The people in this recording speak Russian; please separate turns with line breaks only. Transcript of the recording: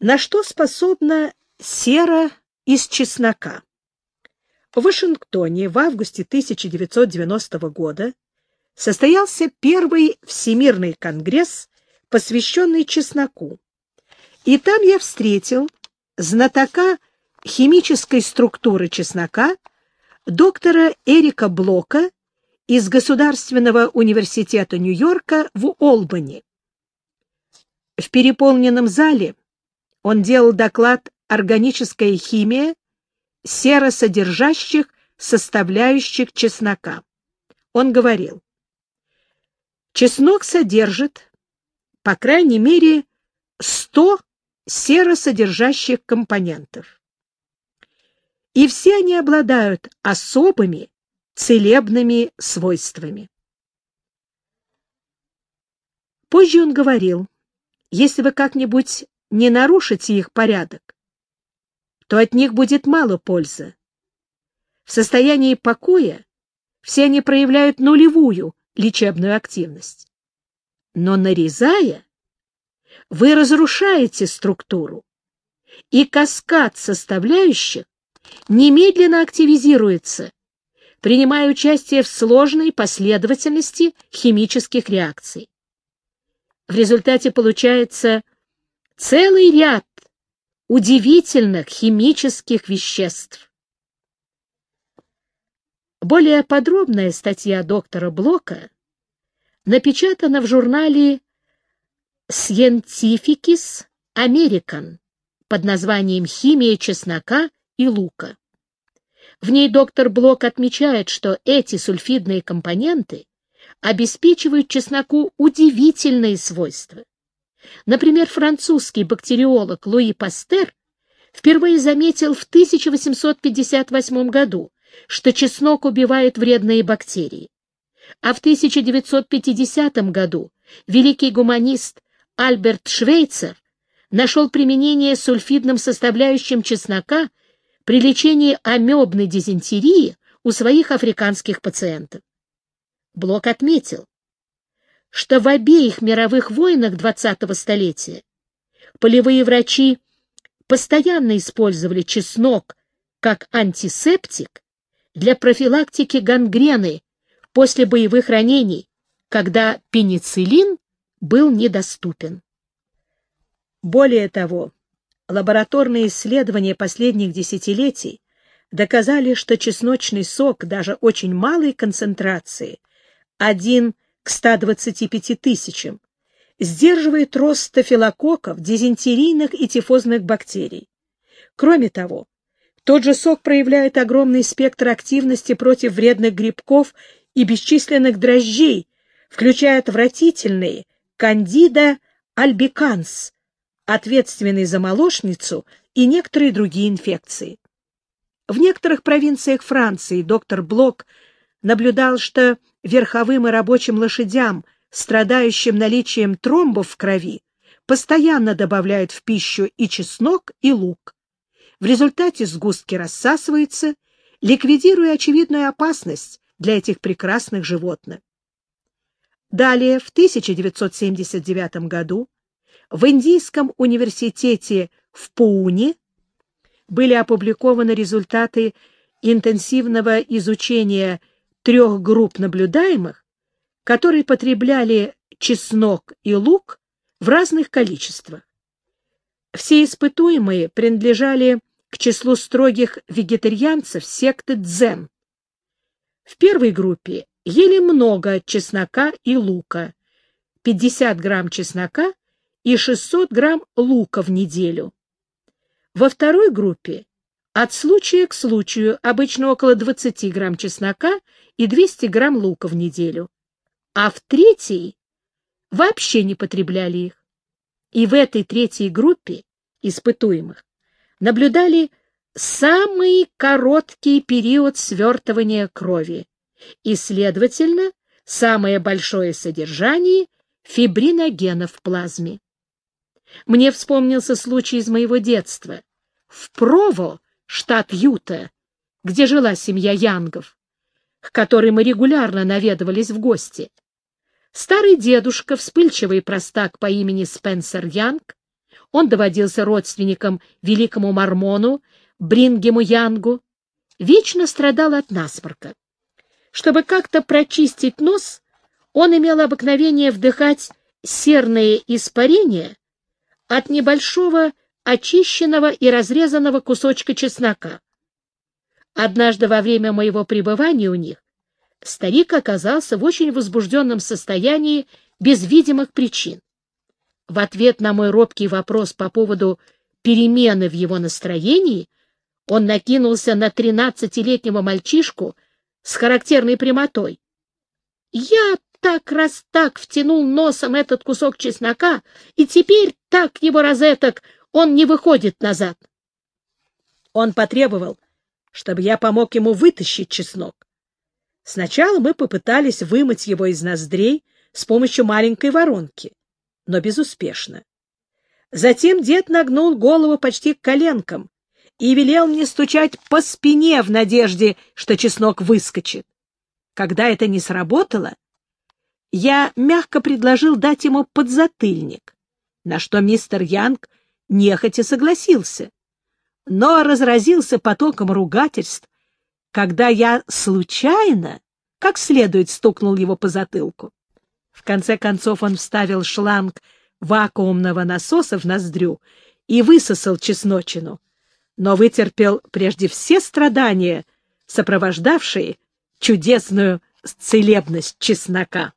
На что способна сера из чеснока? В Вашингтоне в августе 1990 года состоялся первый Всемирный конгресс, посвященный чесноку. И там я встретил знатока химической структуры чеснока доктора Эрика Блока из Государственного университета Нью-Йорка в Олбани. В переполненном зале он делал доклад «Органическая химия серосодержащих составляющих чеснока». Он говорил, чеснок содержит, по крайней мере, 100 серосодержащих компонентов. И все они обладают особыми целебными свойствами. Позже он говорил, если вы как-нибудь не нарушите их порядок, то от них будет мало пользы. В состоянии покоя все они проявляют нулевую лечебную активность. Но нарезая, вы разрушаете структуру, и каскад составляющих немедленно активизируется, принимая участие в сложной последовательности химических реакций. В результате получается целый ряд удивительных химических веществ. Более подробная статья доктора Блока напечатана в журнале Scientificis American под названием «Химия чеснока и лука». В ней доктор Блок отмечает, что эти сульфидные компоненты обеспечивают чесноку удивительные свойства. Например, французский бактериолог Луи Пастер впервые заметил в 1858 году, что чеснок убивает вредные бактерии. А в 1950 году великий гуманист Альберт Швейцер нашел применение сульфидным составляющим чеснока при лечении амебной дизентерии у своих африканских пациентов. Блок отметил, что в обеих мировых войнах XX столетия полевые врачи постоянно использовали чеснок как антисептик для профилактики гангрены после боевых ранений, когда пенициллин был недоступен. Более того, лабораторные исследования последних десятилетий доказали, что чесночный сок даже очень малой концентрации, 1 к 125 тысячам, сдерживает рост стафилококков, дизентерийных и тифозных бактерий. Кроме того, тот же сок проявляет огромный спектр активности против вредных грибков и бесчисленных дрожжей, включая отвратительные кандида альбиканс, ответственный за молочницу и некоторые другие инфекции. В некоторых провинциях Франции доктор Блок наблюдал, что верховым и рабочим лошадям, страдающим наличием тромбов в крови, постоянно добавляют в пищу и чеснок, и лук. В результате сгустки рассасываются, ликвидируя очевидную опасность для этих прекрасных животных. Далее, в 1979 году, в Индийском университете в Пауне были опубликованы результаты интенсивного изучения трех групп наблюдаемых, которые потребляли чеснок и лук в разных количествах. Все испытуемые принадлежали к числу строгих вегетарианцев секты дзен. В первой группе ели много чеснока и лука, 50 грамм чеснока и 600 грамм лука в неделю. Во второй группе от случая к случаю обычно около 20 грамм чеснока и 200 грамм лука в неделю, а в третьей вообще не потребляли их. И в этой третьей группе испытуемых наблюдали самый короткий период свертывания крови и, следовательно, самое большое содержание фибриногена в плазме. Мне вспомнился случай из моего детства. В Прово, штат Юта, где жила семья Янгов к которой мы регулярно наведывались в гости. Старый дедушка, вспыльчивый простак по имени Спенсер Янг, Он доводился родственником великому мормону Брингему Янгу, вечно страдал от насморка. Чтобы как-то прочистить нос, он имел обыкновение вдыхать серные испарения от небольшого очищенного и разрезанного кусочка чеснока. Однажды во время моего пребывания у них старик оказался в очень возбужденном состоянии без видимых причин. В ответ на мой робкий вопрос по поводу перемены в его настроении он накинулся на тринадцатилетнего мальчишку с характерной прямотой. «Я так раз так втянул носом этот кусок чеснока, и теперь так его розеток он не выходит назад». Он потребовал, чтобы я помог ему вытащить чеснок. Сначала мы попытались вымыть его из ноздрей с помощью маленькой воронки, но безуспешно. Затем дед нагнул голову почти к коленкам и велел мне стучать по спине в надежде, что чеснок выскочит. Когда это не сработало, я мягко предложил дать ему подзатыльник, на что мистер Янг нехотя согласился, но разразился потоком ругательств, когда я случайно как следует стукнул его по затылку. В конце концов он вставил шланг вакуумного насоса в ноздрю и высосал чесночину, но вытерпел прежде все страдания, сопровождавшие чудесную целебность чеснока.